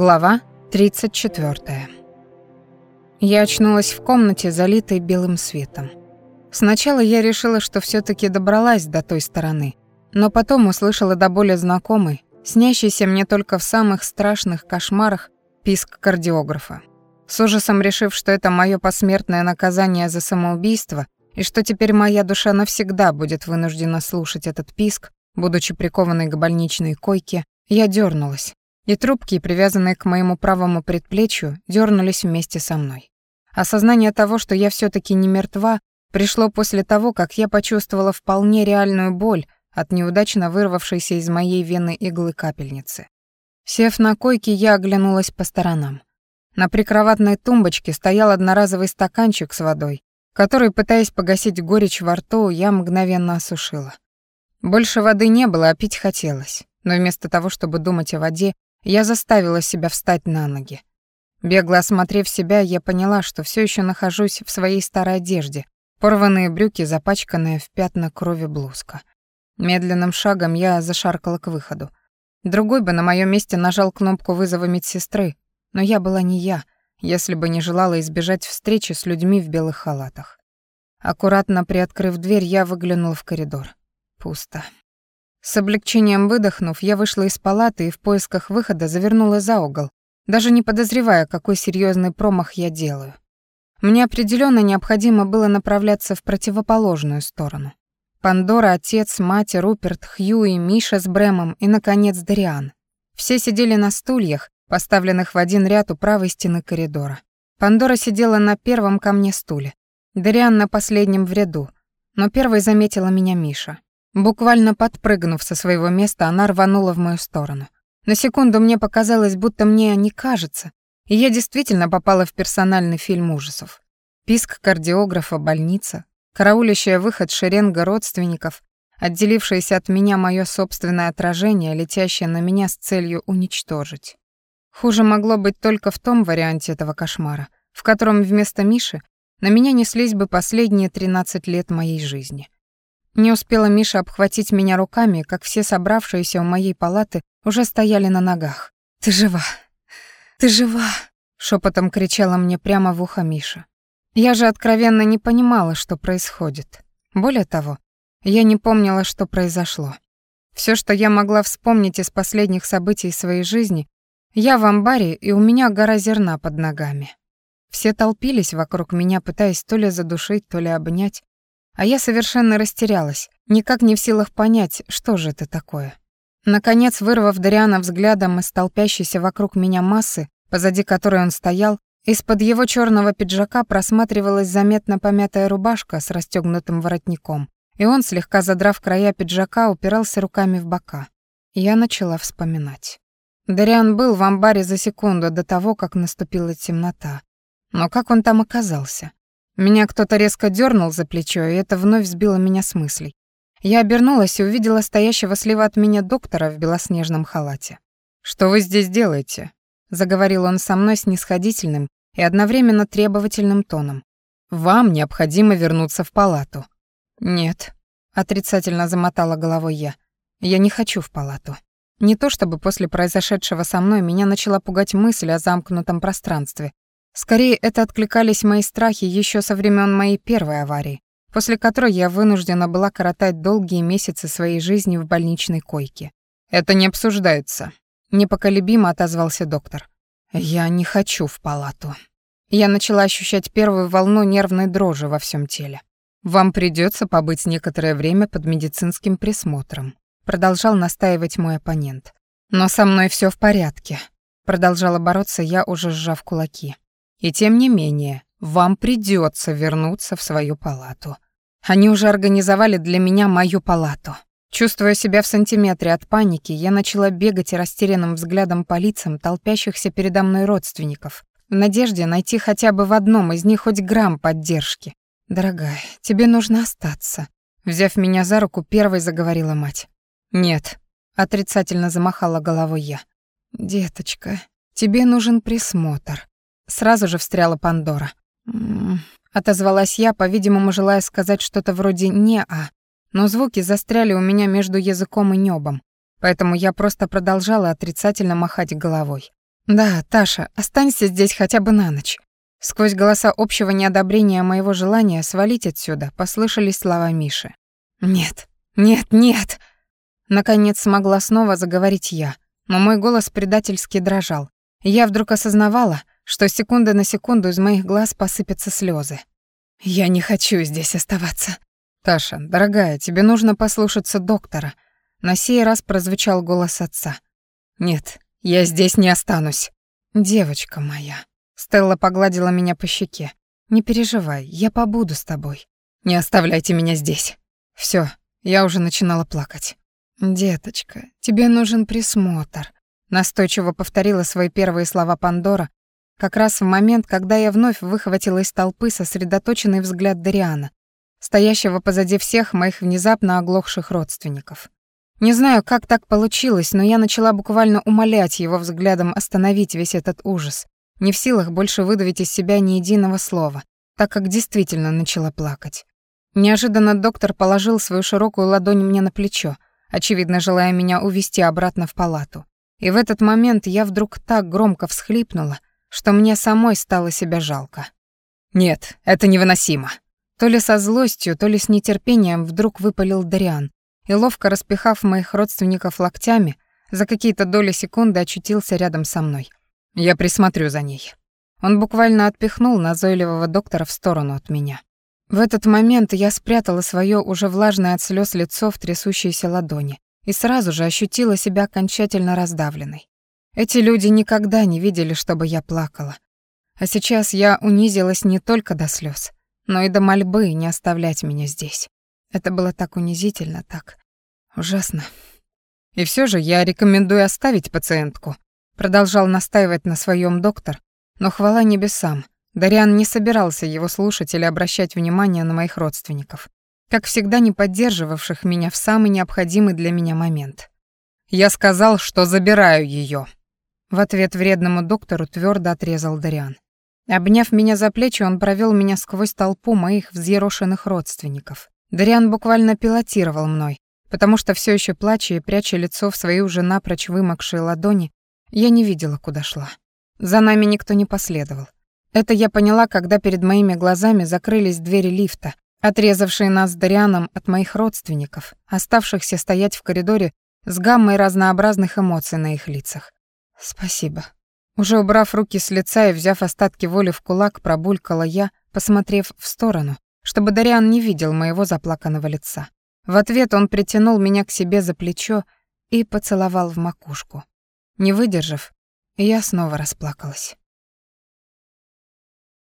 Глава 34. Я очнулась в комнате, залитой белым светом. Сначала я решила, что все таки добралась до той стороны, но потом услышала до боли знакомый, снящийся мне только в самых страшных кошмарах писк кардиографа. С ужасом решив, что это мое посмертное наказание за самоубийство и что теперь моя душа навсегда будет вынуждена слушать этот писк, будучи прикованной к больничной койке, я дернулась, и трубки, привязанные к моему правому предплечью, дернулись вместе со мной. Осознание того, что я все таки не мертва, пришло после того, как я почувствовала вполне реальную боль от неудачно вырвавшейся из моей вены иглы капельницы. Сев на койке, я оглянулась по сторонам. На прикроватной тумбочке стоял одноразовый стаканчик с водой, который, пытаясь погасить горечь во рту, я мгновенно осушила. Больше воды не было, а пить хотелось, но вместо того, чтобы думать о воде, я заставила себя встать на ноги. Бегло осмотрев себя, я поняла, что все еще нахожусь в своей старой одежде, порванные брюки, запачканная в пятна крови блузка. Медленным шагом я зашаркала к выходу. Другой бы на моем месте нажал кнопку вызова медсестры, но я была не я, если бы не желала избежать встречи с людьми в белых халатах. Аккуратно приоткрыв дверь, я выглянула в коридор. Пусто. С облегчением выдохнув, я вышла из палаты и в поисках выхода завернула за угол, даже не подозревая, какой серьезный промах я делаю. Мне определенно необходимо было направляться в противоположную сторону. Пандора, отец, мать, Руперт, Хьюи, Миша с Брэмом и, наконец, Дариан. Все сидели на стульях, поставленных в один ряд у правой стены коридора. Пандора сидела на первом ко мне стуле, Дариан на последнем в ряду, но первой заметила меня Миша. Буквально подпрыгнув со своего места, она рванула в мою сторону. На секунду мне показалось, будто мне не кажется, и я действительно попала в персональный фильм ужасов. Писк кардиографа, больница, караулящая выход шеренга родственников, отделившееся от меня мое собственное отражение, летящее на меня с целью уничтожить. Хуже могло быть только в том варианте этого кошмара, в котором вместо Миши на меня неслись бы последние 13 лет моей жизни. Не успела Миша обхватить меня руками, как все собравшиеся у моей палаты уже стояли на ногах. «Ты жива! Ты жива!» — шепотом кричала мне прямо в ухо Миша. Я же откровенно не понимала, что происходит. Более того, я не помнила, что произошло. Все, что я могла вспомнить из последних событий своей жизни, я в амбаре, и у меня гора зерна под ногами. Все толпились вокруг меня, пытаясь то ли задушить, то ли обнять, а я совершенно растерялась, никак не в силах понять, что же это такое. Наконец, вырвав Дариана взглядом из толпящейся вокруг меня массы, позади которой он стоял, из-под его черного пиджака просматривалась заметно помятая рубашка с расстегнутым воротником, и он, слегка задрав края пиджака, упирался руками в бока. Я начала вспоминать. Дариан был в амбаре за секунду до того, как наступила темнота. Но как он там оказался? Меня кто-то резко дернул за плечо, и это вновь сбило меня с мыслей. Я обернулась и увидела стоящего слева от меня доктора в белоснежном халате. «Что вы здесь делаете?» — заговорил он со мной снисходительным и одновременно требовательным тоном. «Вам необходимо вернуться в палату». «Нет», — отрицательно замотала головой я. «Я не хочу в палату». Не то чтобы после произошедшего со мной меня начала пугать мысль о замкнутом пространстве, Скорее, это откликались мои страхи еще со времен моей первой аварии, после которой я вынуждена была коротать долгие месяцы своей жизни в больничной койке. «Это не обсуждается», — непоколебимо отозвался доктор. «Я не хочу в палату». Я начала ощущать первую волну нервной дрожи во всем теле. «Вам придется побыть некоторое время под медицинским присмотром», продолжал настаивать мой оппонент. «Но со мной все в порядке», продолжала бороться я, уже сжав кулаки. И тем не менее, вам придется вернуться в свою палату. Они уже организовали для меня мою палату. Чувствуя себя в сантиметре от паники, я начала бегать растерянным взглядом по лицам толпящихся передо мной родственников, в надежде найти хотя бы в одном из них хоть грамм поддержки. «Дорогая, тебе нужно остаться», — взяв меня за руку, первой заговорила мать. «Нет», — отрицательно замахала головой я. «Деточка, тебе нужен присмотр. Сразу же встряла Пандора. «М -м -м", отозвалась я, по-видимому, желая сказать что-то вроде «не-а», но звуки застряли у меня между языком и небом, поэтому я просто продолжала отрицательно махать головой. «Да, Таша, останься здесь хотя бы на ночь». Сквозь голоса общего неодобрения моего желания свалить отсюда послышались слова Миши. «Нет, нет, нет!» Наконец смогла снова заговорить я, но мой голос предательски дрожал. Я вдруг осознавала, что секунды на секунду из моих глаз посыпятся слезы. «Я не хочу здесь оставаться». «Таша, дорогая, тебе нужно послушаться доктора». На сей раз прозвучал голос отца. «Нет, я здесь не останусь». «Девочка моя». Стелла погладила меня по щеке. «Не переживай, я побуду с тобой. Не оставляйте меня здесь». Всё, я уже начинала плакать. «Деточка, тебе нужен присмотр», — настойчиво повторила свои первые слова Пандора, как раз в момент, когда я вновь выхватила из толпы сосредоточенный взгляд Дариана, стоящего позади всех моих внезапно оглохших родственников. Не знаю, как так получилось, но я начала буквально умолять его взглядом остановить весь этот ужас, не в силах больше выдавить из себя ни единого слова, так как действительно начала плакать. Неожиданно доктор положил свою широкую ладонь мне на плечо, очевидно, желая меня увести обратно в палату. И в этот момент я вдруг так громко всхлипнула, что мне самой стало себя жалко. «Нет, это невыносимо!» То ли со злостью, то ли с нетерпением вдруг выпалил Дариан, и, ловко распихав моих родственников локтями, за какие-то доли секунды очутился рядом со мной. «Я присмотрю за ней». Он буквально отпихнул назойливого доктора в сторону от меня. В этот момент я спрятала свое уже влажное от слез лицо в трясущиеся ладони и сразу же ощутила себя окончательно раздавленной. Эти люди никогда не видели, чтобы я плакала. А сейчас я унизилась не только до слез, но и до мольбы не оставлять меня здесь. Это было так унизительно, так ужасно. И все же я рекомендую оставить пациентку, продолжал настаивать на своем доктор, но хвала небесам, Дариан не собирался его слушать или обращать внимание на моих родственников, как всегда не поддерживавших меня в самый необходимый для меня момент. «Я сказал, что забираю ее. В ответ вредному доктору твердо отрезал Дариан. Обняв меня за плечи, он провел меня сквозь толпу моих взъерошенных родственников. Дариан буквально пилотировал мной, потому что все еще плача и пряча лицо в свои уже напрочь вымокшие ладони, я не видела, куда шла. За нами никто не последовал. Это я поняла, когда перед моими глазами закрылись двери лифта, отрезавшие нас с Дарианом от моих родственников, оставшихся стоять в коридоре с гаммой разнообразных эмоций на их лицах. «Спасибо». Уже убрав руки с лица и взяв остатки воли в кулак, пробулькала я, посмотрев в сторону, чтобы Дариан не видел моего заплаканного лица. В ответ он притянул меня к себе за плечо и поцеловал в макушку. Не выдержав, я снова расплакалась.